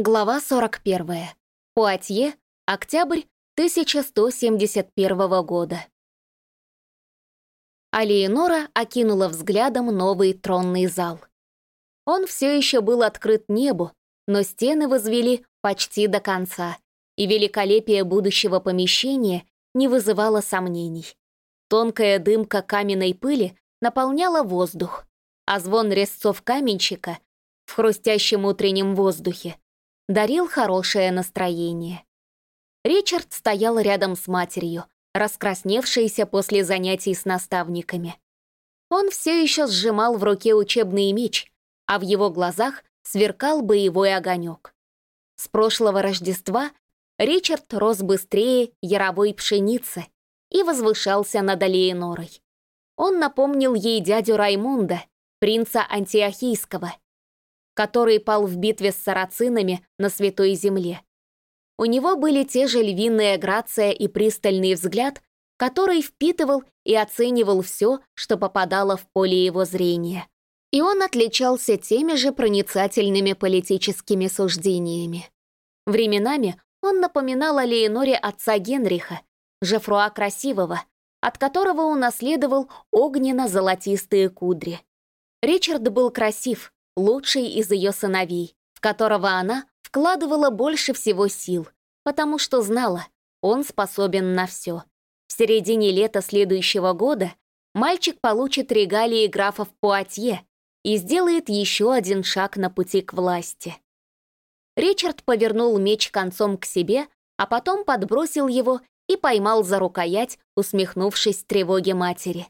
Глава 41. Пуатье, октябрь 1171 года. Алиенора окинула взглядом новый тронный зал. Он все еще был открыт небу, но стены возвели почти до конца, и великолепие будущего помещения не вызывало сомнений. Тонкая дымка каменной пыли наполняла воздух, а звон резцов каменщика в хрустящем утреннем воздухе дарил хорошее настроение. Ричард стоял рядом с матерью, раскрасневшейся после занятий с наставниками. Он все еще сжимал в руке учебный меч, а в его глазах сверкал боевой огонек. С прошлого Рождества Ричард рос быстрее яровой пшеницы и возвышался над Алиенорой. Он напомнил ей дядю Раймунда, принца Антиохийского, который пал в битве с сарацинами на Святой Земле. У него были те же львиная грация и пристальный взгляд, который впитывал и оценивал все, что попадало в поле его зрения. И он отличался теми же проницательными политическими суждениями. Временами он напоминал о Леоноре отца Генриха, Жефруа Красивого, от которого он наследовал огненно-золотистые кудри. Ричард был красив, лучший из ее сыновей, в которого она вкладывала больше всего сил, потому что знала, он способен на все. В середине лета следующего года мальчик получит регалии графов Пуатье и сделает еще один шаг на пути к власти. Ричард повернул меч концом к себе, а потом подбросил его и поймал за рукоять, усмехнувшись тревоге матери.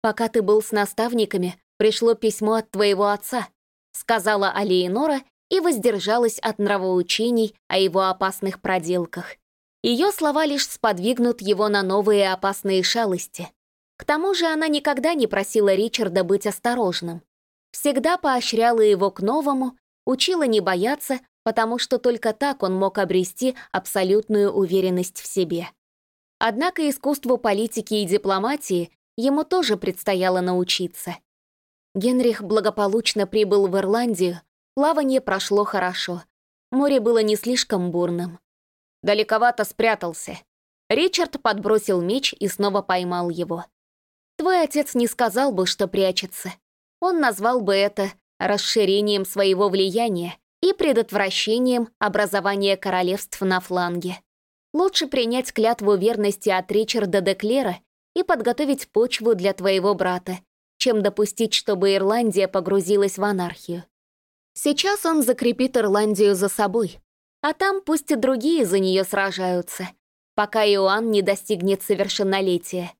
«Пока ты был с наставниками, пришло письмо от твоего отца», сказала Алиенора и воздержалась от нравоучений о его опасных проделках. Ее слова лишь сподвигнут его на новые опасные шалости. К тому же она никогда не просила Ричарда быть осторожным. Всегда поощряла его к новому, учила не бояться, потому что только так он мог обрести абсолютную уверенность в себе. Однако искусству политики и дипломатии ему тоже предстояло научиться. Генрих благополучно прибыл в Ирландию, плавание прошло хорошо. Море было не слишком бурным. Далековато спрятался. Ричард подбросил меч и снова поймал его. Твой отец не сказал бы, что прячется. Он назвал бы это расширением своего влияния и предотвращением образования королевств на фланге. Лучше принять клятву верности от Ричарда де Клера и подготовить почву для твоего брата, чем допустить, чтобы Ирландия погрузилась в анархию. Сейчас он закрепит Ирландию за собой, а там пусть и другие за нее сражаются, пока Иоанн не достигнет совершеннолетия.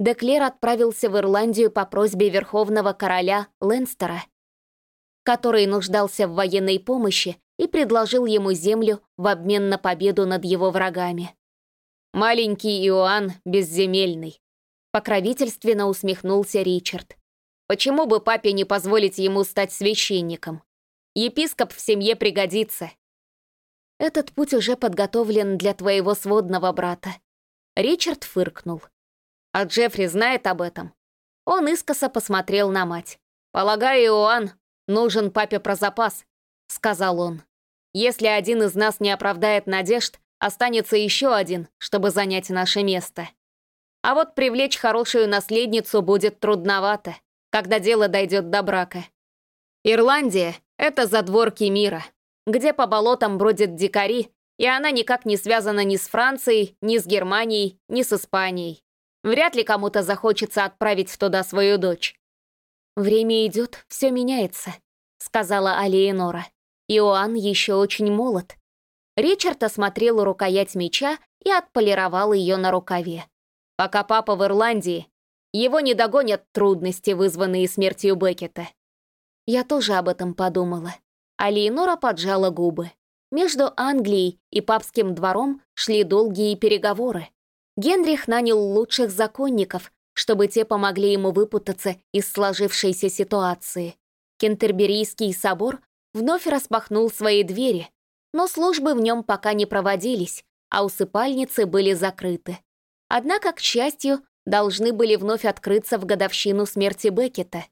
Деклер отправился в Ирландию по просьбе верховного короля Ленстера, который нуждался в военной помощи и предложил ему землю в обмен на победу над его врагами. Маленький Иоанн безземельный, Покровительственно усмехнулся Ричард. Почему бы папе не позволить ему стать священником? Епископ в семье пригодится. Этот путь уже подготовлен для твоего сводного брата. Ричард фыркнул. А Джеффри знает об этом. Он искоса посмотрел на мать. «Полагаю, Иоанн, нужен папе про запас», — сказал он. «Если один из нас не оправдает надежд, останется еще один, чтобы занять наше место». А вот привлечь хорошую наследницу будет трудновато, когда дело дойдет до брака. Ирландия — это задворки мира, где по болотам бродят дикари, и она никак не связана ни с Францией, ни с Германией, ни с Испанией. Вряд ли кому-то захочется отправить туда свою дочь. «Время идет, все меняется», — сказала Алиенора. Иоанн еще очень молод. Ричард осмотрел рукоять меча и отполировал ее на рукаве. Пока папа в Ирландии, его не догонят трудности, вызванные смертью Беккета. Я тоже об этом подумала. А Лейнора поджала губы. Между Англией и папским двором шли долгие переговоры. Генрих нанял лучших законников, чтобы те помогли ему выпутаться из сложившейся ситуации. Кентерберийский собор вновь распахнул свои двери, но службы в нем пока не проводились, а усыпальницы были закрыты. Однако, к счастью, должны были вновь открыться в годовщину смерти Беккета.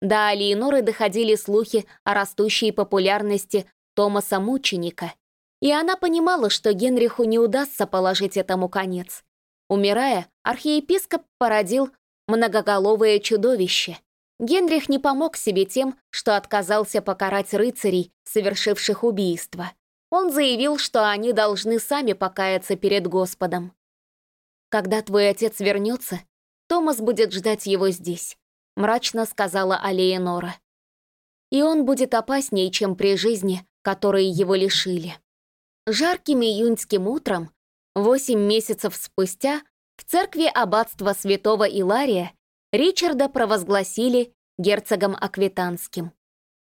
До Алиеноры доходили слухи о растущей популярности Томаса Мученика, и она понимала, что Генриху не удастся положить этому конец. Умирая, архиепископ породил многоголовое чудовище. Генрих не помог себе тем, что отказался покарать рыцарей, совершивших убийство. Он заявил, что они должны сами покаяться перед Господом. «Когда твой отец вернется, Томас будет ждать его здесь», — мрачно сказала Алеенора. «И он будет опаснее, чем при жизни, которой его лишили». Жарким июньским утром, восемь месяцев спустя, в церкви аббатства святого Илария Ричарда провозгласили герцогом Аквитанским.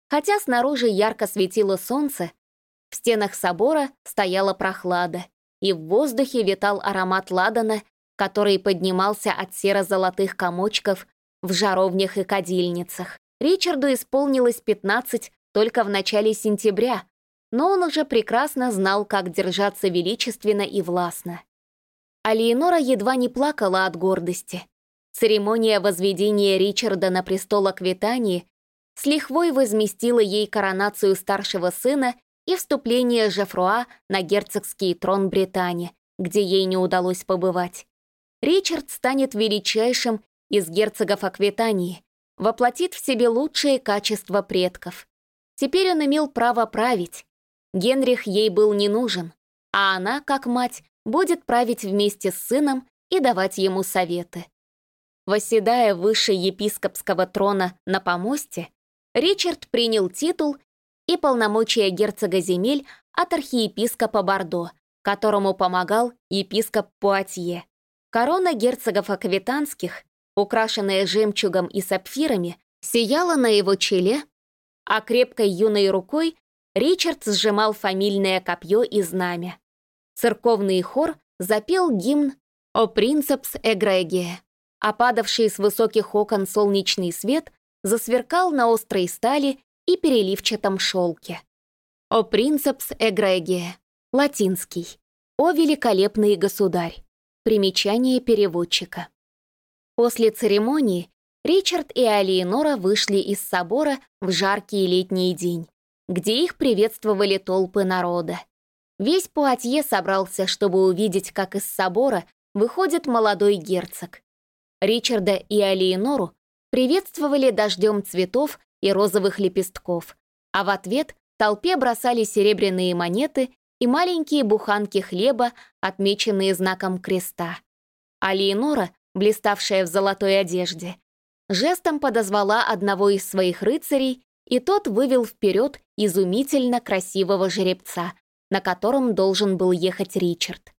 Хотя снаружи ярко светило солнце, в стенах собора стояла прохлада, и в воздухе витал аромат ладана, который поднимался от серо-золотых комочков в жаровнях и кадильницах. Ричарду исполнилось 15 только в начале сентября, но он уже прекрасно знал, как держаться величественно и властно. А Леонора едва не плакала от гордости. Церемония возведения Ричарда на престол Аквитании с лихвой возместила ей коронацию старшего сына и вступление Жефруа на герцогский трон Британии, где ей не удалось побывать. Ричард станет величайшим из герцогов Аквитании, воплотит в себе лучшие качества предков. Теперь он имел право править, Генрих ей был не нужен, а она, как мать, будет править вместе с сыном и давать ему советы. Восседая выше епископского трона на помосте, Ричард принял титул и полномочия герцога земель от архиепископа Бордо, которому помогал епископ Пуатье. Корона герцогов аквитанских, украшенная жемчугом и сапфирами, сияла на его челе, а крепкой юной рукой Ричард сжимал фамильное копье и знамя. Церковный хор запел гимн «О принцепс эгрегия», а падавший с высоких окон солнечный свет засверкал на острой стали и переливчатом шелке. «О принцепс эгрегия», латинский, «О великолепный государь», примечание переводчика. После церемонии Ричард и Алиенора вышли из собора в жаркий летний день где их приветствовали толпы народа. Весь Пуатье собрался, чтобы увидеть, как из собора выходит молодой герцог. Ричарда и Алиенору приветствовали дождем цветов и розовых лепестков, а в ответ толпе бросали серебряные монеты и маленькие буханки хлеба, отмеченные знаком креста. Алиенора, блиставшая в золотой одежде, жестом подозвала одного из своих рыцарей и тот вывел вперед изумительно красивого жеребца, на котором должен был ехать Ричард.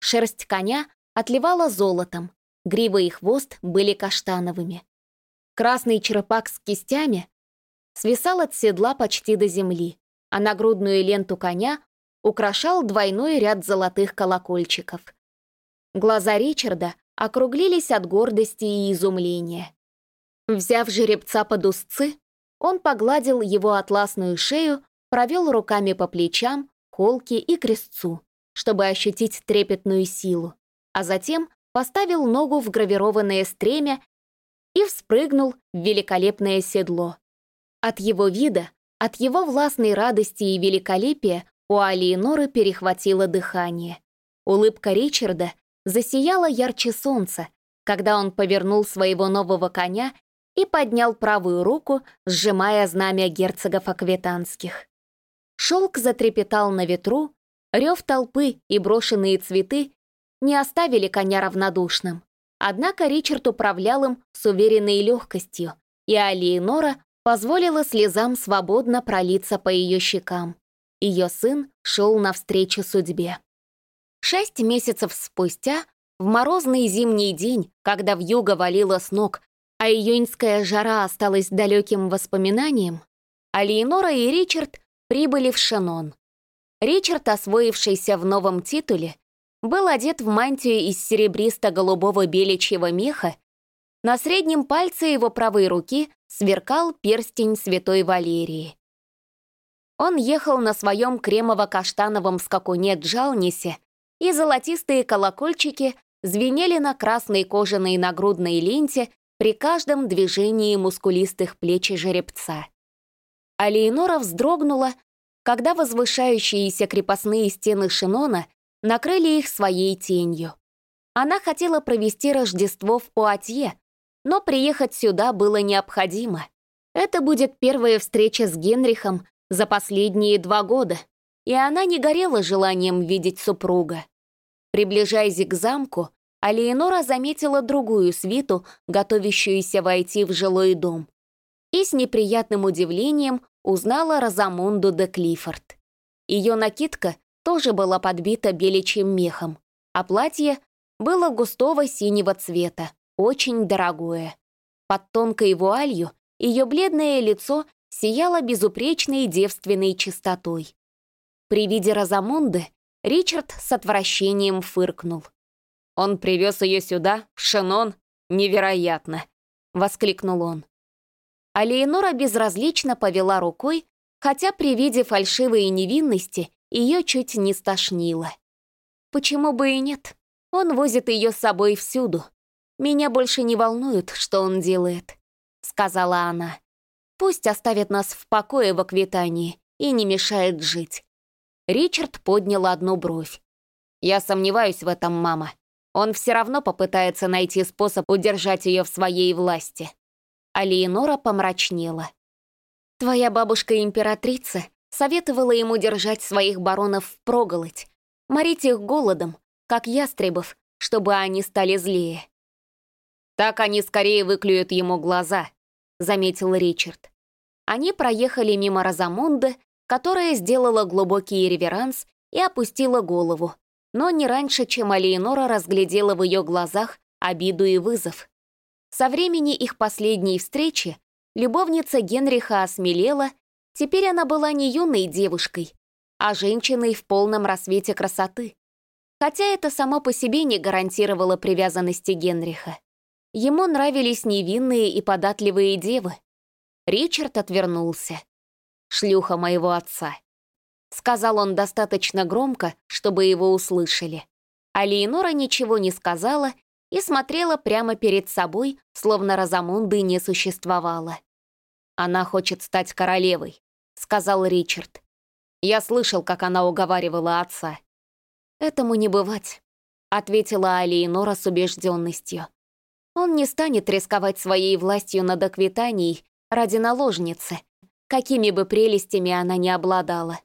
Шерсть коня отливала золотом, грива и хвост были каштановыми. Красный черепак с кистями свисал от седла почти до земли, а нагрудную ленту коня украшал двойной ряд золотых колокольчиков. Глаза Ричарда округлились от гордости и изумления. Взяв жеребца под узцы, он погладил его атласную шею, провел руками по плечам, холке и крестцу, чтобы ощутить трепетную силу, а затем поставил ногу в гравированное стремя и вспрыгнул в великолепное седло. От его вида, от его властной радости и великолепия у Алиеноры перехватило дыхание. Улыбка Ричарда засияла ярче солнца, когда он повернул своего нового коня и поднял правую руку, сжимая знамя герцогов аквитанских. Шелк затрепетал на ветру, рев толпы и брошенные цветы не оставили коня равнодушным. Однако Ричард управлял им с уверенной легкостью, и Алиенора позволила слезам свободно пролиться по ее щекам. Ее сын шел навстречу судьбе. Шесть месяцев спустя, в морозный зимний день, когда вьюга валила с ног, а июньская жара осталась далеким воспоминанием, Алиенора и Ричард прибыли в Шенон. Ричард, освоившийся в новом титуле, был одет в мантию из серебристо-голубого беличьего меха, на среднем пальце его правой руки сверкал перстень святой Валерии. Он ехал на своем кремово-каштановом скакуне Джалнисе, и золотистые колокольчики звенели на красной кожаной нагрудной ленте при каждом движении мускулистых плеч жеребца. А вздрогнула, когда возвышающиеся крепостные стены Шинона накрыли их своей тенью. Она хотела провести Рождество в Пуатье, но приехать сюда было необходимо. Это будет первая встреча с Генрихом за последние два года, и она не горела желанием видеть супруга. Приближаясь к замку, Алиенора заметила другую свиту, готовящуюся войти в жилой дом, и с неприятным удивлением узнала Розамунду де Клиффорд. Ее накидка тоже была подбита беличьим мехом, а платье было густого синего цвета, очень дорогое. Под тонкой вуалью ее бледное лицо сияло безупречной девственной чистотой. При виде Розамунды Ричард с отвращением фыркнул. «Он привез ее сюда, в Шенон? Невероятно!» — воскликнул он. А Леонора безразлично повела рукой, хотя при виде фальшивой невинности ее чуть не стошнило. Почему бы и нет? Он возит ее с собой всюду. Меня больше не волнует, что он делает. — сказала она. «Пусть оставит нас в покое в Аквитании и не мешает жить». Ричард поднял одну бровь. «Я сомневаюсь в этом, мама. Он все равно попытается найти способ удержать ее в своей власти». А Леонора помрачнела. «Твоя бабушка-императрица советовала ему держать своих баронов в впроголодь, морить их голодом, как ястребов, чтобы они стали злее. «Так они скорее выклюют ему глаза», — заметил Ричард. Они проехали мимо Розамунды, которая сделала глубокий реверанс и опустила голову, но не раньше, чем Алиенора разглядела в ее глазах обиду и вызов. Со времени их последней встречи любовница Генриха осмелела, теперь она была не юной девушкой, а женщиной в полном рассвете красоты. Хотя это само по себе не гарантировало привязанности Генриха. Ему нравились невинные и податливые девы. Ричард отвернулся. «Шлюха моего отца», — сказал он достаточно громко, чтобы его услышали. А Леонора ничего не сказала и смотрела прямо перед собой, словно Розамунды не существовало. «Она хочет стать королевой», — сказал Ричард. Я слышал, как она уговаривала отца. «Этому не бывать», — ответила Алиенора с убежденностью. Он не станет рисковать своей властью над Аквитанией ради наложницы, какими бы прелестями она ни обладала.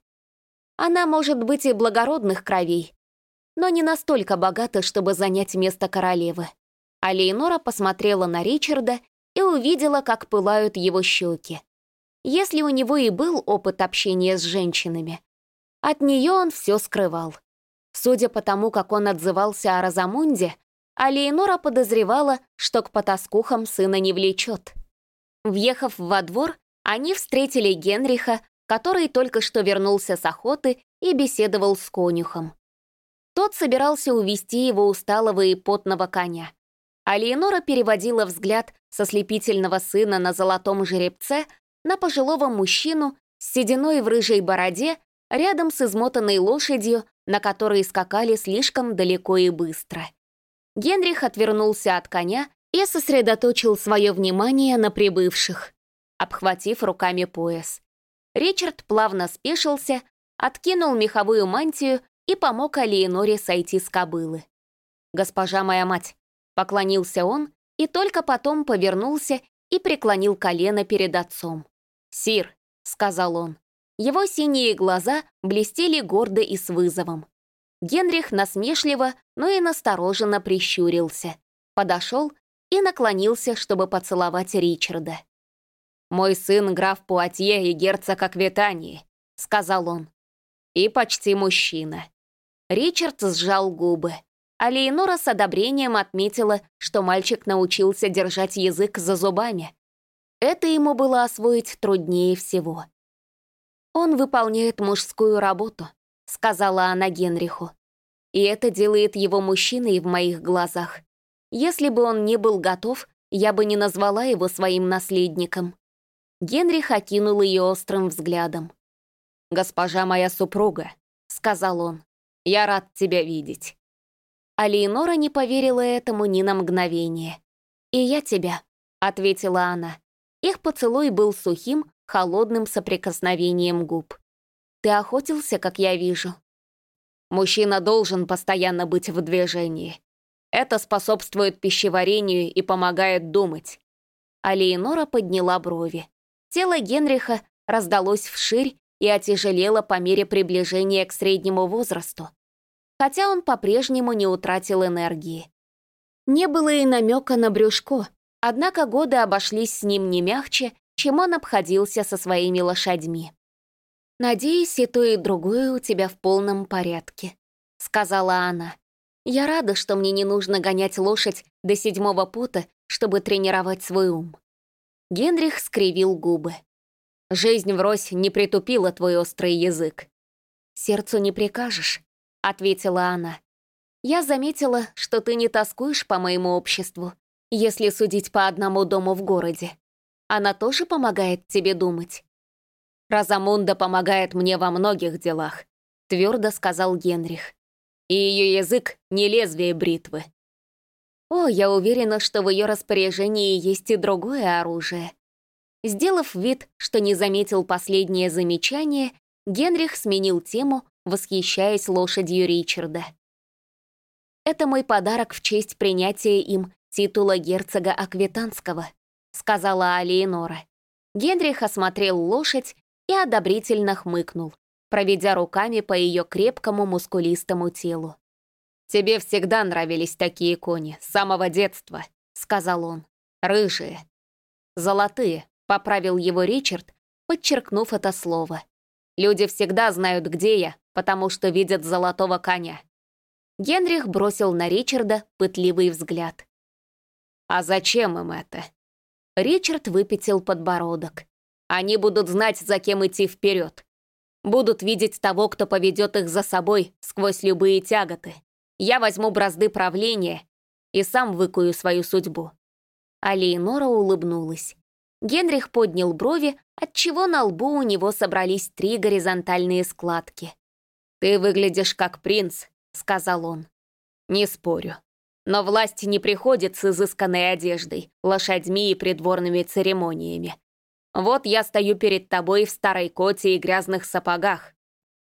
Она может быть и благородных кровей, но не настолько богата, чтобы занять место королевы. А Лейнора посмотрела на Ричарда и увидела, как пылают его щеки. Если у него и был опыт общения с женщинами, от нее он все скрывал. Судя по тому, как он отзывался о Розамунде, а Леонора подозревала, что к потаскухам сына не влечет. Въехав во двор, они встретили Генриха, который только что вернулся с охоты и беседовал с конюхом. Тот собирался увести его усталого и потного коня. А Леонора переводила взгляд со слепительного сына на золотом жеребце на пожилого мужчину с сединой в рыжей бороде рядом с измотанной лошадью, на которой скакали слишком далеко и быстро. Генрих отвернулся от коня и сосредоточил свое внимание на прибывших, обхватив руками пояс. Ричард плавно спешился, откинул меховую мантию и помог Алиеноре сойти с кобылы. «Госпожа моя мать», — поклонился он и только потом повернулся и преклонил колено перед отцом. «Сир», — сказал он. Его синие глаза блестели гордо и с вызовом. Генрих насмешливо, но и настороженно прищурился, подошел и наклонился, чтобы поцеловать Ричарда. «Мой сын граф Пуатье и герцог Аквитании», — сказал он. «И почти мужчина». Ричард сжал губы, а Лейнора с одобрением отметила, что мальчик научился держать язык за зубами. Это ему было освоить труднее всего. Он выполняет мужскую работу, — сказала она Генриху. «И это делает его мужчиной в моих глазах. Если бы он не был готов, я бы не назвала его своим наследником». Генрих окинул ее острым взглядом. «Госпожа моя супруга», — сказал он, — «я рад тебя видеть». А Леонора не поверила этому ни на мгновение. «И я тебя», — ответила она. Их поцелуй был сухим, холодным соприкосновением губ. Ты охотился, как я вижу?» Мужчина должен постоянно быть в движении. Это способствует пищеварению и помогает думать. А Леонора подняла брови. Тело Генриха раздалось вширь и отяжелело по мере приближения к среднему возрасту. Хотя он по-прежнему не утратил энергии. Не было и намека на брюшко, однако годы обошлись с ним не мягче, чем он обходился со своими лошадьми. «Надеюсь, и то, и другое у тебя в полном порядке», — сказала она. «Я рада, что мне не нужно гонять лошадь до седьмого пота, чтобы тренировать свой ум». Генрих скривил губы. «Жизнь врозь не притупила твой острый язык». «Сердцу не прикажешь», — ответила она. «Я заметила, что ты не тоскуешь по моему обществу, если судить по одному дому в городе. Она тоже помогает тебе думать?» Розамунда помогает мне во многих делах», — твердо сказал Генрих. «И ее язык — не лезвие бритвы». «О, я уверена, что в ее распоряжении есть и другое оружие». Сделав вид, что не заметил последнее замечание, Генрих сменил тему, восхищаясь лошадью Ричарда. «Это мой подарок в честь принятия им титула герцога Аквитанского», сказала Алиенора. Генрих осмотрел лошадь и одобрительно хмыкнул, проведя руками по ее крепкому мускулистому телу. «Тебе всегда нравились такие кони, с самого детства», — сказал он. «Рыжие». «Золотые», — поправил его Ричард, подчеркнув это слово. «Люди всегда знают, где я, потому что видят золотого коня». Генрих бросил на Ричарда пытливый взгляд. «А зачем им это?» Ричард выпятил подбородок. Они будут знать, за кем идти вперед. Будут видеть того, кто поведет их за собой сквозь любые тяготы. Я возьму бразды правления и сам выкую свою судьбу». А Лейнора улыбнулась. Генрих поднял брови, отчего на лбу у него собрались три горизонтальные складки. «Ты выглядишь как принц», — сказал он. «Не спорю. Но власть не приходит с изысканной одеждой, лошадьми и придворными церемониями. Вот я стою перед тобой в старой коте и грязных сапогах.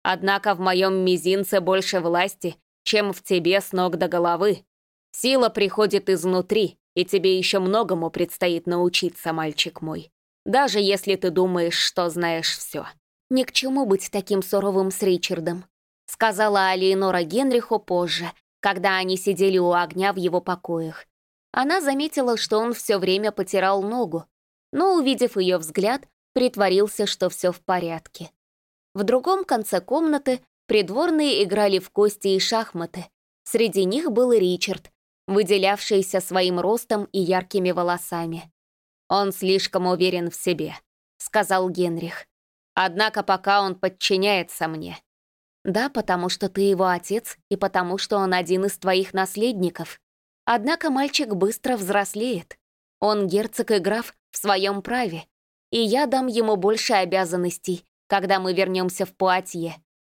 Однако в моем мизинце больше власти, чем в тебе с ног до головы. Сила приходит изнутри, и тебе еще многому предстоит научиться, мальчик мой. Даже если ты думаешь, что знаешь все. «Ни к чему быть таким суровым с Ричардом», сказала Алиенора Генриху позже, когда они сидели у огня в его покоях. Она заметила, что он все время потирал ногу, но, увидев ее взгляд, притворился, что все в порядке. В другом конце комнаты придворные играли в кости и шахматы. Среди них был Ричард, выделявшийся своим ростом и яркими волосами. «Он слишком уверен в себе», — сказал Генрих. «Однако пока он подчиняется мне». «Да, потому что ты его отец и потому что он один из твоих наследников. Однако мальчик быстро взрослеет. Он герцог и граф в своем праве, и я дам ему больше обязанностей, когда мы вернемся в Пуатье.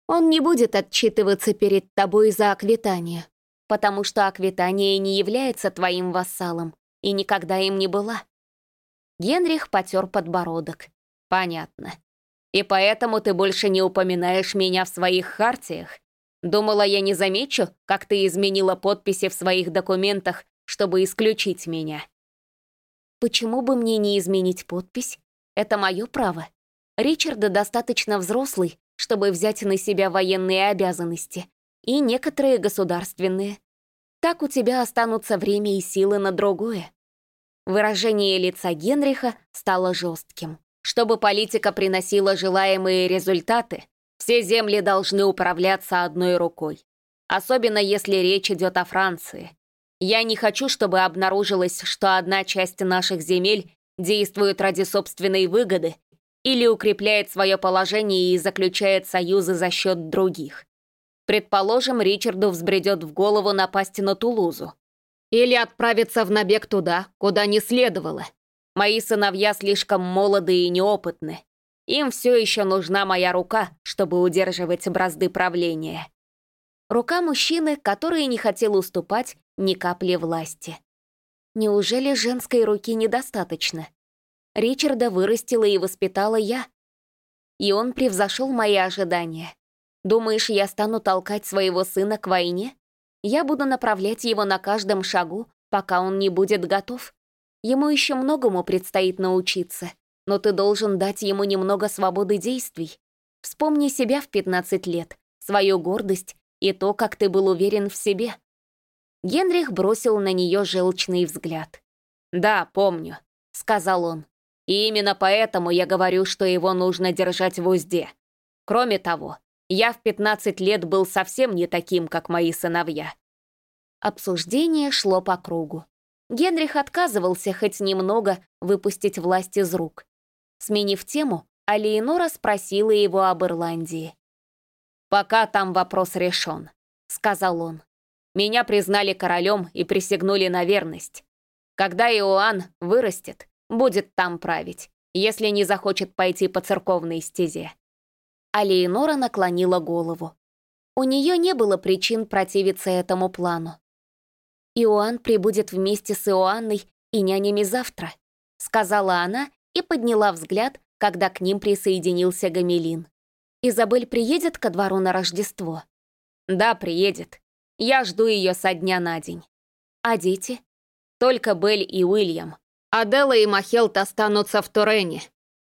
Он не будет отчитываться перед тобой за Аквитания, потому что Аквитания не является твоим вассалом и никогда им не была». Генрих потер подбородок. «Понятно. И поэтому ты больше не упоминаешь меня в своих хартиях? Думала, я не замечу, как ты изменила подписи в своих документах, чтобы исключить меня». Почему бы мне не изменить подпись? Это мое право. Ричарда достаточно взрослый, чтобы взять на себя военные обязанности и некоторые государственные. Так у тебя останутся время и силы на другое. Выражение лица Генриха стало жестким. Чтобы политика приносила желаемые результаты, все земли должны управляться одной рукой. Особенно если речь идет о Франции. Я не хочу, чтобы обнаружилось, что одна часть наших земель действует ради собственной выгоды или укрепляет свое положение и заключает союзы за счет других. Предположим, Ричарду взбредет в голову напасть на Тулузу. Или отправиться в набег туда, куда не следовало. Мои сыновья слишком молоды и неопытны. Им все еще нужна моя рука, чтобы удерживать бразды правления. Рука мужчины, который не хотел уступать ни капли власти. Неужели женской руки недостаточно? Ричарда вырастила и воспитала я. и он превзошел мои ожидания. Думаешь, я стану толкать своего сына к войне? Я буду направлять его на каждом шагу, пока он не будет готов. Ему еще многому предстоит научиться, но ты должен дать ему немного свободы действий. Вспомни себя в 15 лет, свою гордость и то, как ты был уверен в себе. Генрих бросил на нее желчный взгляд. «Да, помню», — сказал он. «И именно поэтому я говорю, что его нужно держать в узде. Кроме того, я в 15 лет был совсем не таким, как мои сыновья». Обсуждение шло по кругу. Генрих отказывался хоть немного выпустить власть из рук. Сменив тему, Алиенора спросила его об Ирландии. «Пока там вопрос решен», — сказал он. «Меня признали королем и присягнули на верность. Когда Иоанн вырастет, будет там править, если не захочет пойти по церковной стезе». Алиенора наклонила голову. У нее не было причин противиться этому плану. «Иоанн прибудет вместе с Иоанной и нянями завтра», сказала она и подняла взгляд, когда к ним присоединился Гамелин. «Изабель приедет ко двору на Рождество?» «Да, приедет. Я жду ее со дня на день». «А дети?» «Только Белль и Уильям. Адела и Махелт останутся в Турене.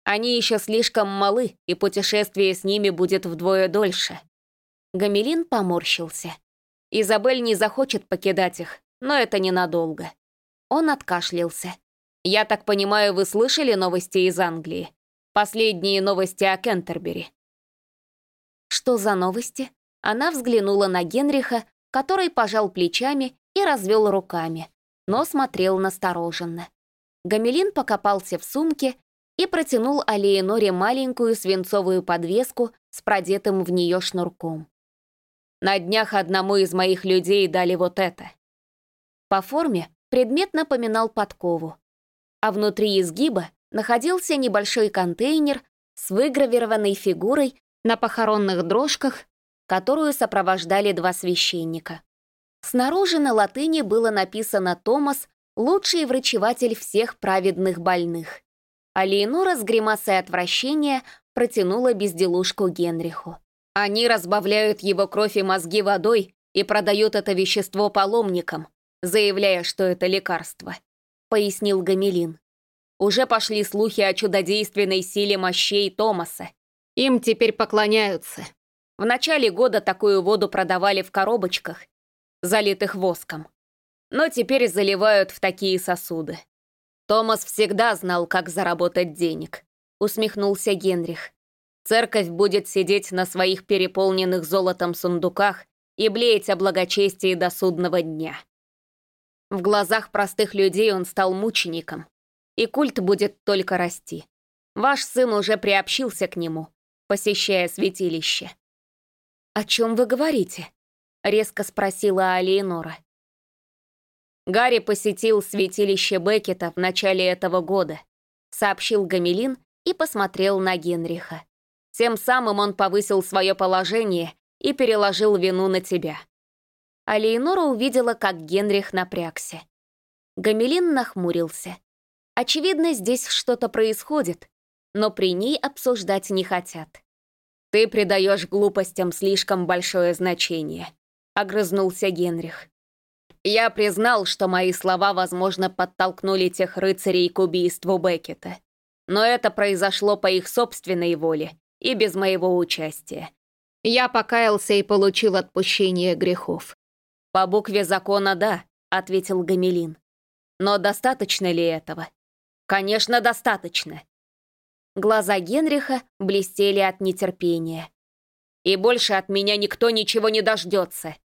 Они еще слишком малы, и путешествие с ними будет вдвое дольше». Гамелин поморщился. «Изабель не захочет покидать их, но это ненадолго». Он откашлялся. «Я так понимаю, вы слышали новости из Англии? Последние новости о Кентербери». «Что за новости?» Она взглянула на Генриха, который пожал плечами и развел руками, но смотрел настороженно. Гамелин покопался в сумке и протянул Алиеноре маленькую свинцовую подвеску с продетым в нее шнурком. «На днях одному из моих людей дали вот это». По форме предмет напоминал подкову, а внутри изгиба находился небольшой контейнер с выгравированной фигурой на похоронных дрожках, которую сопровождали два священника. Снаружи на латыни было написано «Томас – лучший врачеватель всех праведных больных». А Леонора с гримасой отвращения протянула безделушку Генриху. «Они разбавляют его кровь и мозги водой и продают это вещество паломникам», заявляя, что это лекарство», — пояснил Гамелин. «Уже пошли слухи о чудодейственной силе мощей Томаса. Им теперь поклоняются. В начале года такую воду продавали в коробочках, залитых воском. Но теперь заливают в такие сосуды. Томас всегда знал, как заработать денег», — усмехнулся Генрих. «Церковь будет сидеть на своих переполненных золотом сундуках и блеять о благочестии до судного дня». В глазах простых людей он стал мучеником, и культ будет только расти. Ваш сын уже приобщился к нему, посещая святилище. «О чем вы говорите?» — резко спросила Алиенора. Гарри посетил святилище Беккета в начале этого года, сообщил Гамелин и посмотрел на Генриха. Тем самым он повысил свое положение и переложил вину на тебя а Леонора увидела, как Генрих напрягся. Гамелин нахмурился. Очевидно, здесь что-то происходит, но при ней обсуждать не хотят. «Ты придаешь глупостям слишком большое значение», — огрызнулся Генрих. «Я признал, что мои слова, возможно, подтолкнули тех рыцарей к убийству Беккета. Но это произошло по их собственной воле и без моего участия. Я покаялся и получил отпущение грехов. «По букве закона, да», — ответил Гамелин. «Но достаточно ли этого?» «Конечно, достаточно». Глаза Генриха блестели от нетерпения. «И больше от меня никто ничего не дождется».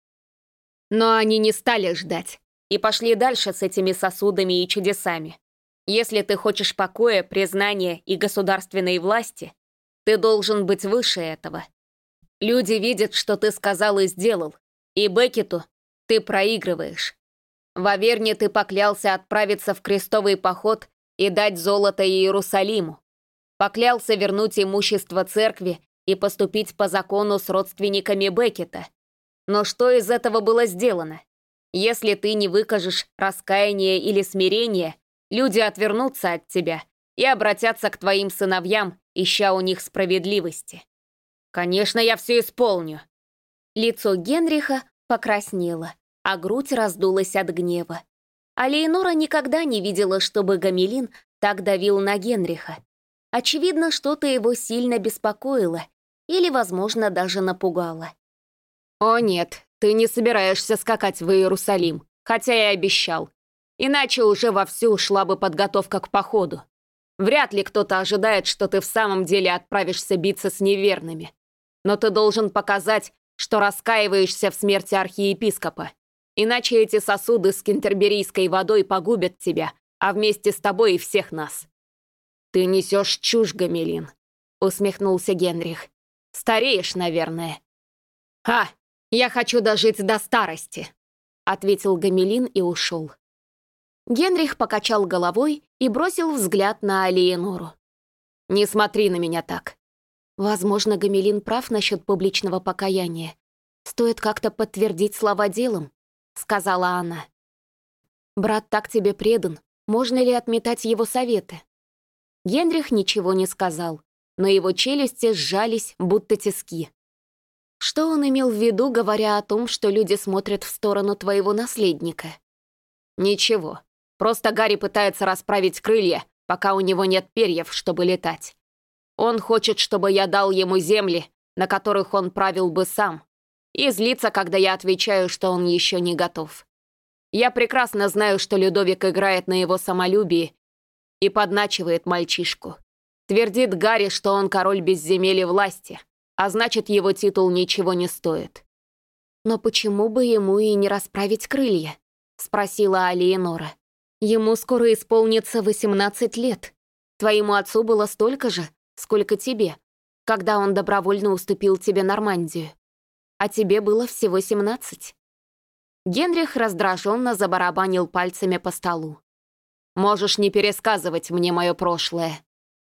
Но они не стали ждать и пошли дальше с этими сосудами и чудесами. Если ты хочешь покоя, признания и государственной власти, ты должен быть выше этого. Люди видят, что ты сказал и сделал, и Беккету ты проигрываешь. В Аверне ты поклялся отправиться в крестовый поход и дать золото Иерусалиму. Поклялся вернуть имущество церкви и поступить по закону с родственниками Беккета. Но что из этого было сделано? Если ты не выкажешь раскаяние или смирение, люди отвернутся от тебя и обратятся к твоим сыновьям ища у них справедливости. Конечно, я все исполню. Лицо Генриха покраснело, а грудь раздулась от гнева. А Лейнора никогда не видела, чтобы Гамелин так давил на Генриха. Очевидно, что-то его сильно беспокоило или, возможно, даже напугало. «О нет, ты не собираешься скакать в Иерусалим, хотя и обещал. Иначе уже вовсю шла бы подготовка к походу. Вряд ли кто-то ожидает, что ты в самом деле отправишься биться с неверными. Но ты должен показать, что раскаиваешься в смерти архиепископа. Иначе эти сосуды с кентерберийской водой погубят тебя, а вместе с тобой и всех нас. «Ты несешь чушь, Гамелин», — усмехнулся Генрих. «Стареешь, наверное». «А, я хочу дожить до старости», — ответил Гамелин и ушел. Генрих покачал головой и бросил взгляд на Алиенору. «Не смотри на меня так». Возможно, Гамелин прав насчет публичного покаяния. Стоит как-то подтвердить слова делом, сказала она. Брат так тебе предан, можно ли отметать его советы? Генрих ничего не сказал, но его челюсти сжались, будто тиски. Что он имел в виду, говоря о том, что люди смотрят в сторону твоего наследника? Ничего, Просто Гарри пытается расправить крылья, пока у него нет перьев, чтобы летать. Он хочет, чтобы я дал ему земли, на которых он правил бы сам, и злится, когда я отвечаю, что он еще не готов. Я прекрасно знаю, что Людовик играет на его самолюбии и подначивает мальчишку. Твердит Гарри, что он король без земель и власти, а значит, его титул ничего не стоит. «Но почему бы ему и не расправить крылья?» — спросила Алиенора. Ему скоро исполнится 18 лет. Твоему отцу было столько же, сколько тебе, когда он добровольно уступил тебе Нормандию. А тебе было всего 17. Генрих раздраженно забарабанил пальцами по столу. «Можешь не пересказывать мне мое прошлое».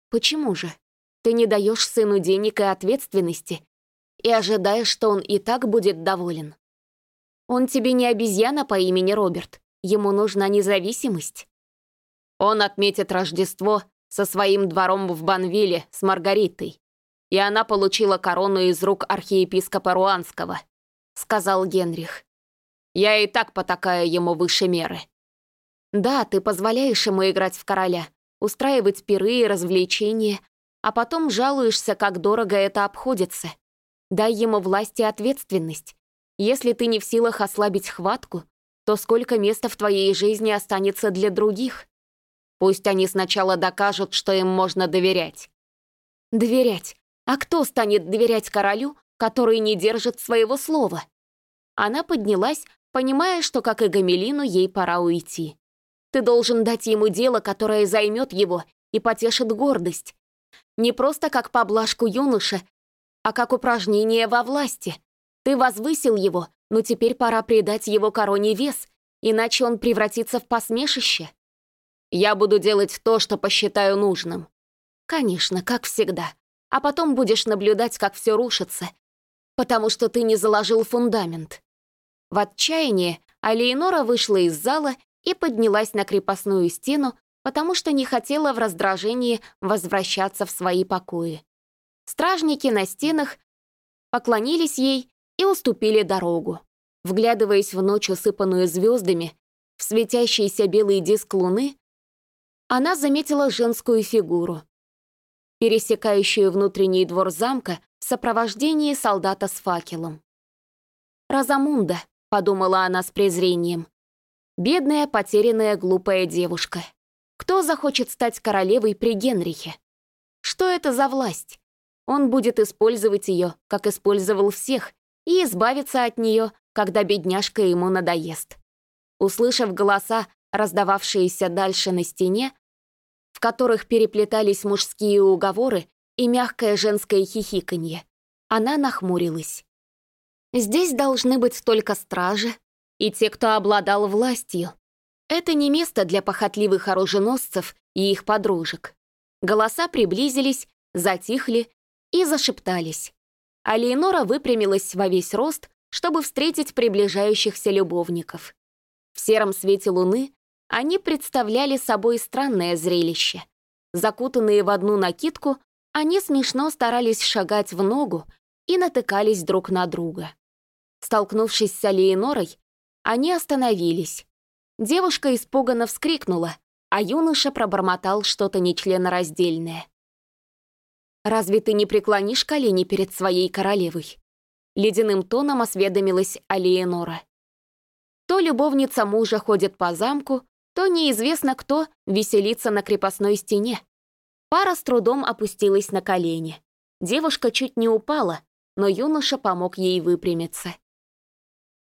«Почему же? Ты не даешь сыну денег и ответственности и ожидаешь, что он и так будет доволен. Он тебе не обезьяна по имени Роберт, Ему нужна независимость. Он отметит Рождество со своим двором в Банвиле с Маргаритой. И она получила корону из рук архиепископа Руанского, сказал Генрих. Я и так потакаю ему выше меры. Да, ты позволяешь ему играть в короля, устраивать пиры и развлечения, а потом жалуешься, как дорого это обходится. Дай ему власть и ответственность. Если ты не в силах ослабить хватку, то сколько места в твоей жизни останется для других? Пусть они сначала докажут, что им можно доверять. Доверять? А кто станет доверять королю, который не держит своего слова? Она поднялась, понимая, что, как и Гамелину, ей пора уйти. Ты должен дать ему дело, которое займет его и потешит гордость. Не просто как поблажку юноша, а как упражнение во власти. Ты возвысил его, но теперь пора придать его короне вес, иначе он превратится в посмешище. Я буду делать то, что посчитаю нужным. Конечно, как всегда. А потом будешь наблюдать, как все рушится, потому что ты не заложил фундамент. В отчаянии Алиенора вышла из зала и поднялась на крепостную стену, потому что не хотела в раздражении возвращаться в свои покои. Стражники на стенах поклонились ей и уступили дорогу. Вглядываясь в ночь, усыпанную звездами, в светящийся белый диск луны, она заметила женскую фигуру, пересекающую внутренний двор замка в сопровождении солдата с факелом. «Розамунда», — подумала она с презрением, — «бедная, потерянная, глупая девушка. Кто захочет стать королевой при Генрихе? Что это за власть? Он будет использовать ее, как использовал всех, и избавиться от нее, когда бедняжка ему надоест. Услышав голоса, раздававшиеся дальше на стене, в которых переплетались мужские уговоры и мягкое женское хихиканье, она нахмурилась. Здесь должны быть только стражи и те, кто обладал властью. Это не место для похотливых оруженосцев и их подружек. Голоса приблизились, затихли и зашептались а Лейнора выпрямилась во весь рост, чтобы встретить приближающихся любовников. В сером свете луны они представляли собой странное зрелище. Закутанные в одну накидку, Они смешно старались шагать в ногу и натыкались друг на друга. Столкнувшись с Алиенорой, они остановились. Девушка испуганно вскрикнула, а юноша пробормотал что-то нечленораздельное. «Разве ты не преклонишь колени перед своей королевой?» Ледяным тоном осведомилась Алиенора. То любовница мужа ходит по замку, то неизвестно кто веселится на крепостной стене. Пара с трудом опустилась на колени. Девушка чуть не упала, но юноша помог ей выпрямиться.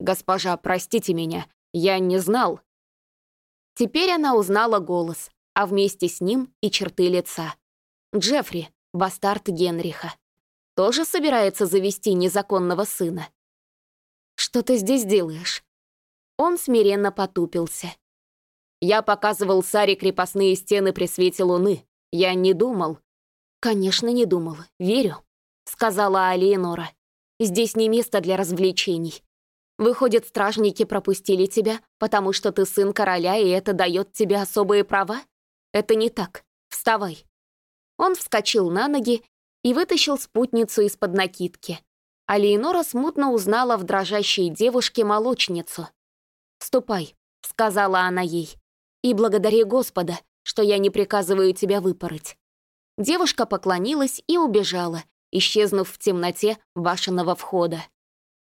«Госпожа, простите меня, я не знал». Теперь она узнала голос, а вместе с ним и черты лица. Джеффри, бастард Генриха, тоже собирается завести незаконного сына. «Что ты здесь делаешь?» Он смиренно потупился. «Я показывал Саре крепостные стены при свете луны. Я не думал. Конечно, не думал. Верю, сказала Алиенора. Здесь не место для развлечений. Выходит, стражники пропустили тебя, потому что ты сын короля, и это дает тебе особые права? Это не так. Вставай. Он вскочил на ноги и вытащил спутницу из-под накидки. Алиенора смутно узнала в дрожащей девушке молочницу. «Ступай», — сказала она ей, — «и благодари Господа, что я не приказываю тебя выпороть». Девушка поклонилась и убежала, исчезнув в темноте башенного входа.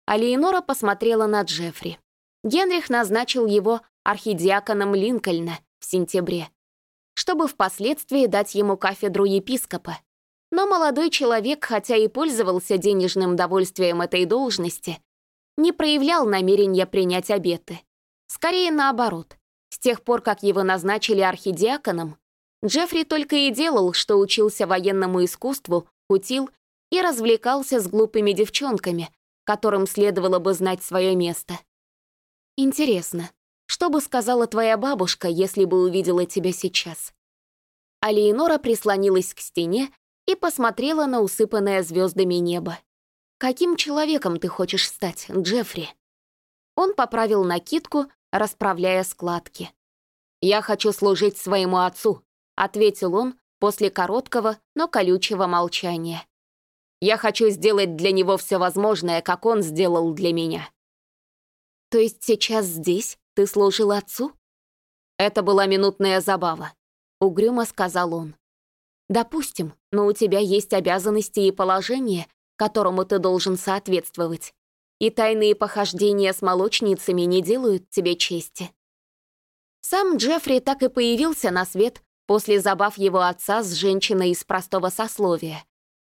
А Леонора посмотрела на Джеффри. Генрих назначил его архидиаконом Линкольна в сентябре, чтобы впоследствии дать ему кафедру епископа. Но молодой человек, хотя и пользовался денежным довольствием этой должности, не проявлял намерения принять обеты. Скорее наоборот. С тех пор, как его назначили архидиаконом, Джеффри только и делал, что учился военному искусству, кутил и развлекался с глупыми девчонками, которым следовало бы знать свое место. Интересно, что бы сказала твоя бабушка, если бы увидела тебя сейчас? А Леонора прислонилась к стене и посмотрела на усыпанное звездами небо. «Каким человеком ты хочешь стать, Джеффри?» Он поправил накидку, расправляя складки. «Я хочу служить своему отцу», — ответил он после короткого, но колючего молчания. «Я хочу сделать для него все возможное, как он сделал для меня». «То есть сейчас здесь ты служил отцу?» «Это была минутная забава», — угрюмо сказал он. «Допустим, но у тебя есть обязанности и положение, которому ты должен соответствовать и тайные похождения с молочницами не делают тебе чести. Сам Джеффри так и появился на свет после забав его отца с женщиной из простого сословия.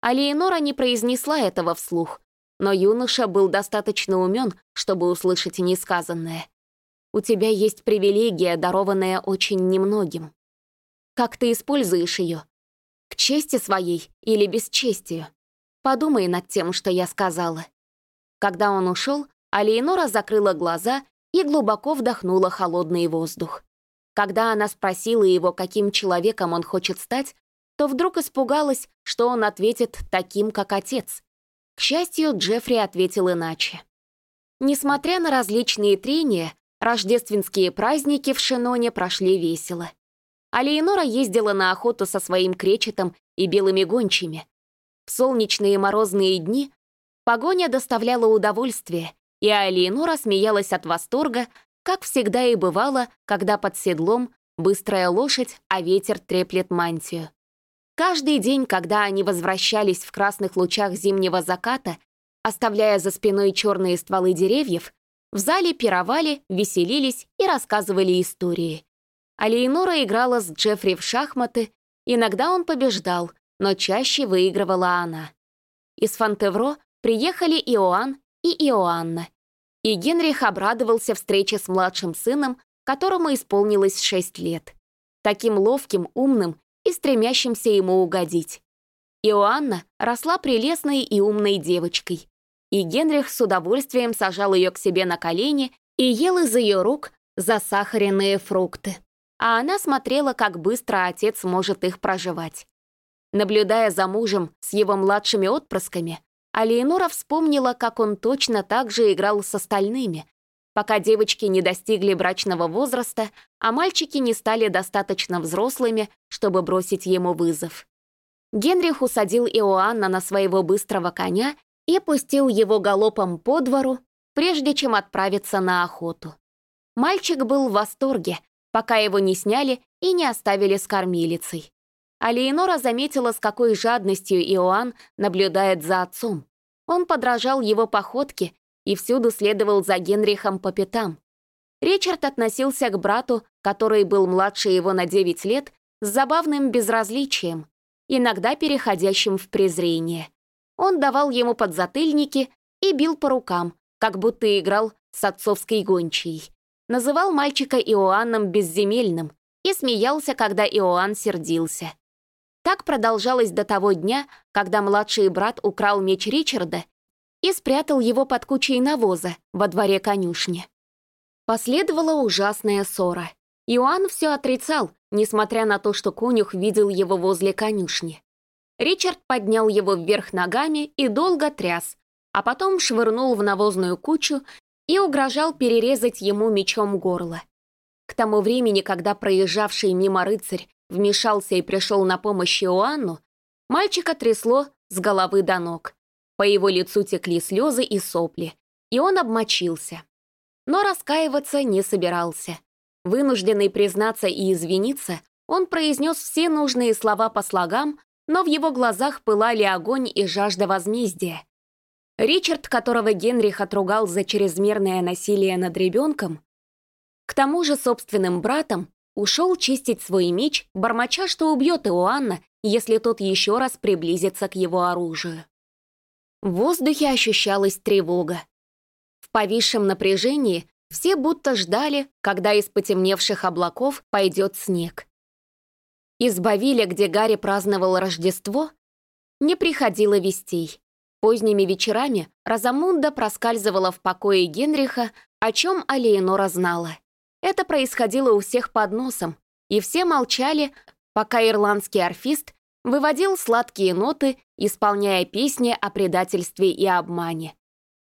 А Леонора не произнесла этого вслух, но юноша был достаточно умен, чтобы услышать несказанное. «У тебя есть привилегия, дарованная очень немногим. Как ты используешь ее? К чести своей или бесчестию? Подумай над тем, что я сказала». Когда он ушел, Алиенора закрыла глаза и глубоко вдохнула холодный воздух. Когда она спросила его, каким человеком он хочет стать, то вдруг испугалась, что он ответит таким, как отец. К счастью, Джеффри ответил иначе. Несмотря на различные трения, рождественские праздники в Шиноне прошли весело. Алиенора ездила на охоту со своим кречетом и белыми гончими. В солнечные морозные дни Погоня доставляла удовольствие, и Алиенора смеялась от восторга, как всегда и бывало, когда под седлом быстрая лошадь, а ветер треплет мантию. Каждый день, когда они возвращались в красных лучах зимнего заката, оставляя за спиной черные стволы деревьев, в зале пировали, веселились и рассказывали истории. Алиенора играла с Джеффри в шахматы, иногда он побеждал, но чаще выигрывала она. Из Фантевро приехали Иоанн и Иоанна, и Генрих обрадовался встрече с младшим сыном, которому исполнилось шесть лет. Таким ловким, умным и стремящимся ему угодить. Иоанна росла прелестной и умной девочкой, и Генрих с удовольствием сажал ее к себе на колени и ел из ее рук засахаренные фрукты. А она смотрела, как быстро отец может их проживать. Наблюдая за мужем с его младшими отпрысками, а Леонора вспомнила, как он точно так же играл с остальными, пока девочки не достигли брачного возраста, а мальчики не стали достаточно взрослыми, чтобы бросить ему вызов. Генрих усадил Иоанна на своего быстрого коня и пустил его галопом по двору, прежде чем отправиться на охоту. Мальчик был в восторге, пока его не сняли и не оставили с кормилицей. А Леонора заметила, с какой жадностью Иоанн наблюдает за отцом. Он подражал его походке и всюду следовал за Генрихом по пятам. Ричард относился к брату, который был младше его на 9 лет, с забавным безразличием, иногда переходящим в презрение. Он давал ему подзатыльники и бил по рукам, как будто играл с отцовской гончей. Называл мальчика Иоанном Безземельным и смеялся, когда Иоанн сердился. Так продолжалось до того дня, когда младший брат украл меч Ричарда и спрятал его под кучей навоза во дворе конюшни. Последовала ужасная ссора. Иоанн все отрицал, несмотря на то, что конюх видел его возле конюшни. Ричард поднял его вверх ногами и долго тряс, а потом швырнул в навозную кучу и угрожал перерезать ему мечом горло. К тому времени, когда проезжавший мимо рыцарь вмешался и пришел на помощь Иоанну, мальчика трясло с головы до ног. По его лицу текли слезы и сопли, и он обмочился. Но раскаиваться не собирался. Вынужденный признаться и извиниться, он произнес все нужные слова по слогам, но в его глазах пылали огонь и жажда возмездия. Ричард, которого Генрих отругал за чрезмерное насилие над ребенком, к тому же собственным братом, ушел чистить свой меч, бормоча, что убьет Иоанна, если тот еще раз приблизится к его оружию. В воздухе ощущалась тревога. В повисшем напряжении все будто ждали, когда из потемневших облаков пойдет снег. Из Бавиля, где Гарри праздновал Рождество, не приходило вестей. Поздними вечерами Розамунда проскальзывала в покое Генриха, о чем Алиенора знала. Это происходило у всех под носом, и все молчали, пока ирландский орфист выводил сладкие ноты, исполняя песни о предательстве и обмане.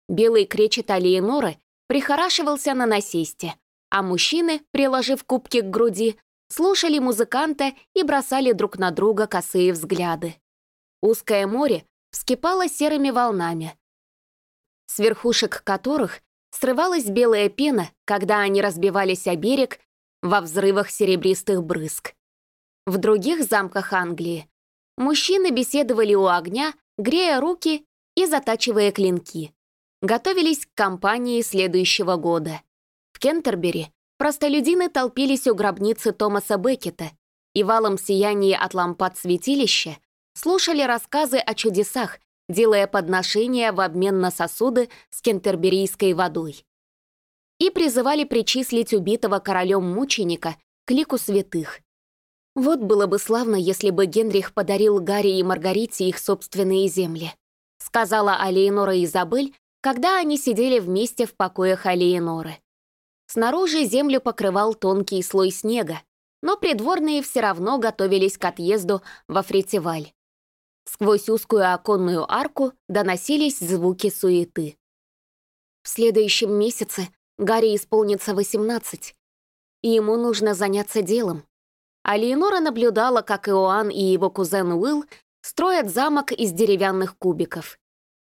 Белый кречет Алиеноры прихорашивался на насесте, а мужчины, приложив кубки к груди, слушали музыканта и бросали друг на друга косые взгляды. Узкое море вскипало серыми волнами, с верхушек которых срывалась белая пена, когда они разбивались о берег во взрывах серебристых брызг. В других замках Англии мужчины беседовали у огня, грея руки и затачивая клинки. Готовились к кампании следующего года. В Кентербери простолюдины толпились у гробницы Томаса Беккета и валом сияния от лампад святилища слушали рассказы о чудесах, делая подношения в обмен на сосуды с кентерберийской водой. И призывали причислить убитого королем-мученика к лику святых. Вот было бы славно, если бы Генрих подарил Гарри и Маргарите их собственные земли, сказала Алиенора Изабель, когда они сидели вместе в покоях Алиеноры. Снаружи землю покрывал тонкий слой снега, но придворные все равно готовились к отъезду во Фритиваль. Сквозь узкую оконную арку доносились звуки суеты. В следующем месяце Гарри исполнится 18, и ему нужно заняться делом. А Леонора наблюдала, как Иоанн и его кузен Уилл строят замок из деревянных кубиков.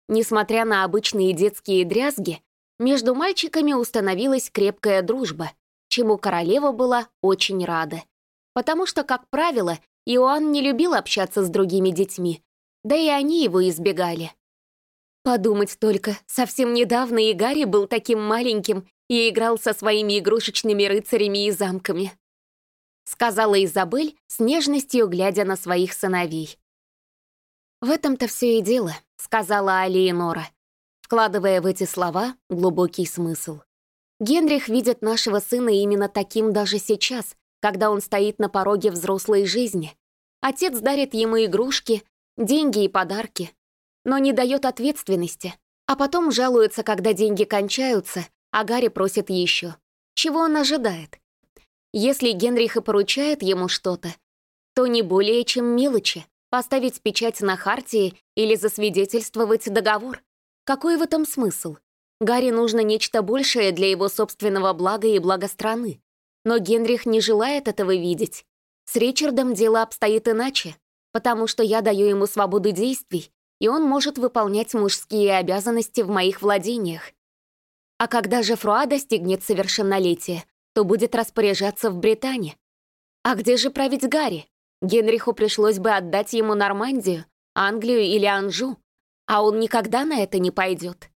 Несмотря на обычные детские дрязги, между мальчиками установилась крепкая дружба, чему королева была очень рада. Потому что, как правило, Иоанн не любил общаться с другими детьми, да и они его избегали. Подумать только, совсем недавно и Гарри был таким маленьким и играл со своими игрушечными рыцарями и замками. Сказала Изабель с нежностью, глядя на своих сыновей. «В этом-то все и дело», — сказала Алиенора, вкладывая в эти слова глубокий смысл. «Генрих видит нашего сына именно таким даже сейчас, когда он стоит на пороге взрослой жизни. Отец дарит ему игрушки, деньги и подарки, но не дает ответственности, а потом жалуется, когда деньги кончаются, а Гарри просит еще. Чего он ожидает? Если Генрих и поручает ему что-то, то не более чем мелочи, поставить печать на хартии или засвидетельствовать договор. Какой в этом смысл? Гарри нужно нечто большее для его собственного блага и блага страны. Но Генрих не желает этого видеть. С Ричардом дело обстоит иначе. потому что я даю ему свободу действий, и он может выполнять мужские обязанности в моих владениях. А когда же Фруа достигнет совершеннолетия, то будет распоряжаться в Британии. А где же править Гарри? Генриху пришлось бы отдать ему Нормандию, Англию или Анжу, а он никогда на это не пойдет.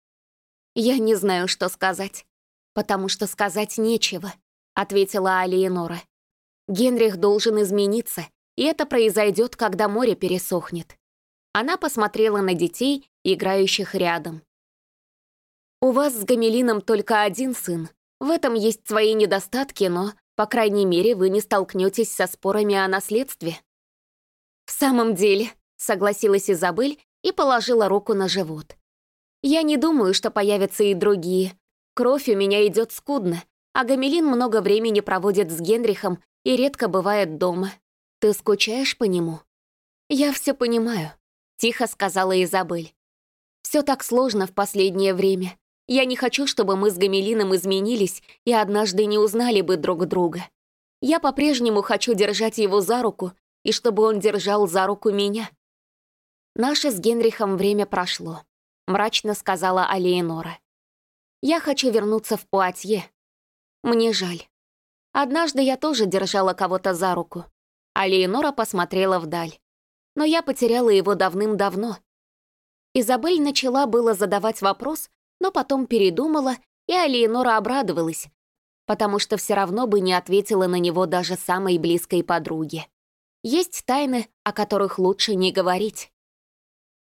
Я не знаю, что сказать, потому что сказать нечего, ответила Алиенора. Генрих должен измениться, и это произойдет, когда море пересохнет. Она посмотрела на детей, играющих рядом. «У вас с Гамелином только один сын. В этом есть свои недостатки, но, по крайней мере, вы не столкнетесь со спорами о наследстве». «В самом деле», — согласилась Изабель и положила руку на живот. «Я не думаю, что появятся и другие. Кровь у меня идет скудно, а Гамелин много времени проводит с Генрихом и редко бывает дома. Ты скучаешь по нему?» «Я все понимаю», — тихо сказала Изабель. «Все так сложно в последнее время. Я не хочу, чтобы мы с Гамелином изменились и однажды не узнали бы друг друга. Я по-прежнему хочу держать его за руку и чтобы он держал за руку меня. Наше с Генрихом время прошло, мрачно сказала Алиенора. Я хочу вернуться в Пуатье. Мне жаль. Однажды я тоже держала кого-то за руку. Алиенора посмотрела вдаль. Но я потеряла его давным-давно. Изабель начала было задавать вопрос, но потом передумала, и Алиенора обрадовалась, потому что все равно бы не ответила на него даже самой близкой подруге. Есть тайны, о которых лучше не говорить.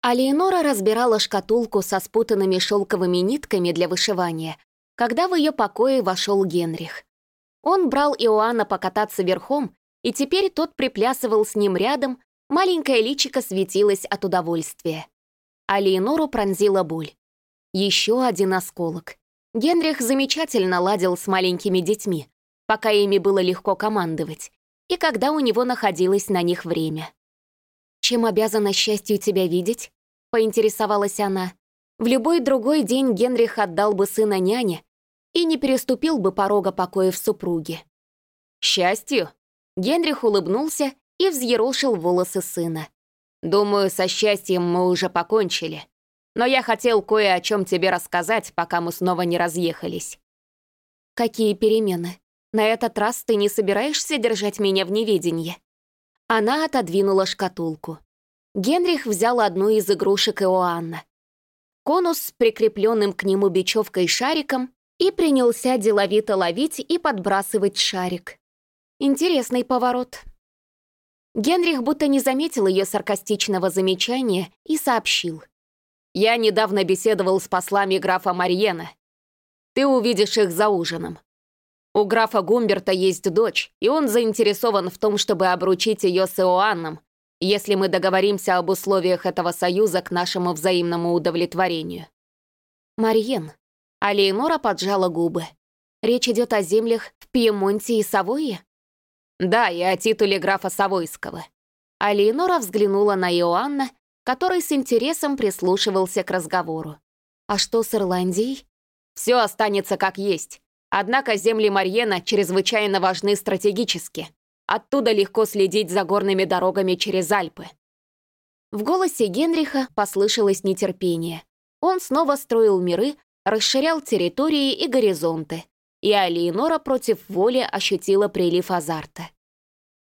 Алиенора разбирала шкатулку со спутанными шелковыми нитками для вышивания, когда в ее покое вошел Генрих. Он брал Иоанна покататься верхом, и теперь тот приплясывал с ним рядом, маленькое личико светилось от удовольствия. Алиенору пронзила боль. Еще один осколок. Генрих замечательно ладил с маленькими детьми, пока ими было легко командовать, и когда у него находилось на них время. «Чем обязана счастью тебя видеть?» — поинтересовалась она. В любой другой день Генрих отдал бы сына няне и не переступил бы порога покоев супруги. «Счастью?» Генрих улыбнулся и взъерошил волосы сына. «Думаю, со счастьем мы уже покончили но я хотел кое о чем тебе рассказать, пока мы снова не разъехались». «Какие перемены? На этот раз ты не собираешься держать меня в неведении?» Она отодвинула шкатулку. Генрих взял одну из игрушек Иоанна. Конус с прикрепленным к нему бечевкой шариком и принялся деловито ловить и подбрасывать шарик. Интересный поворот. Генрих будто не заметил ее саркастичного замечания и сообщил. Я недавно беседовал с послами графа Марьена. Ты увидишь их за ужином. У графа Гумберта есть дочь, и он заинтересован в том, чтобы обручить ее с Иоанном, если мы договоримся об условиях этого союза к нашему взаимному удовлетворению. Марьен. А поджала губы. Речь идет о землях в Пьемонте и Савойе? Да, и о титуле графа Савойского. А взглянула на Иоанна, который с интересом прислушивался к разговору. «А что с Ирландией?» «Все останется как есть. Однако земли Марьена чрезвычайно важны стратегически. Оттуда легко следить за горными дорогами через Альпы». В голосе Генриха послышалось нетерпение. Он снова строил миры, расширял территории и горизонты, и Алиенора против воли ощутила прилив азарта.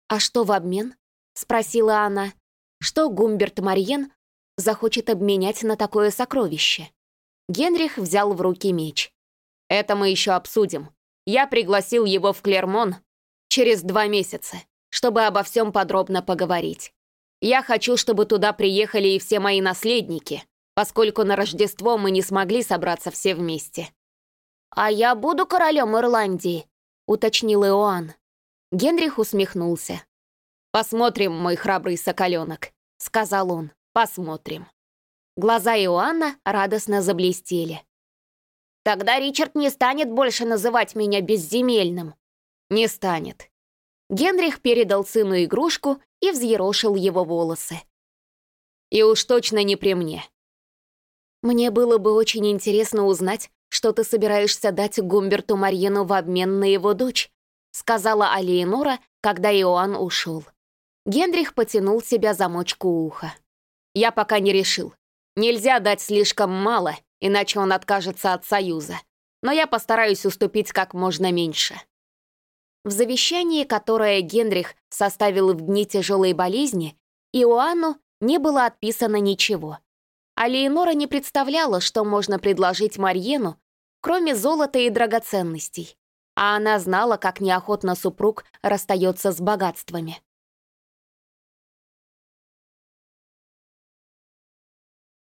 «А что в обмен?» — спросила она что Гумберт Марьен захочет обменять на такое сокровище. Генрих взял в руки меч. «Это мы еще обсудим. Я пригласил его в Клермон через два месяца, чтобы обо всем подробно поговорить. Я хочу, чтобы туда приехали и все мои наследники, поскольку на Рождество мы не смогли собраться все вместе». «А я буду королем Ирландии», — уточнил Иоанн. Генрих усмехнулся. «Посмотрим, мой храбрый соколенок», — сказал он. «Посмотрим». Глаза Иоанна радостно заблестели. «Тогда Ричард не станет больше называть меня безземельным». «Не станет». Генрих передал сыну игрушку и взъерошил его волосы. «И уж точно не при мне». «Мне было бы очень интересно узнать, что ты собираешься дать Гумберту Марьену в обмен на его дочь», сказала Алиенора, когда Иоанн ушел. Генрих потянул себя замочку уха. «Я пока не решил. Нельзя дать слишком мало, иначе он откажется от союза. Но я постараюсь уступить как можно меньше». В завещании, которое Генрих составил в дни тяжелой болезни, Иоанну не было отписано ничего. А Леонора не представляла, что можно предложить Марьену, кроме золота и драгоценностей. А она знала, как неохотно супруг расстается с богатствами.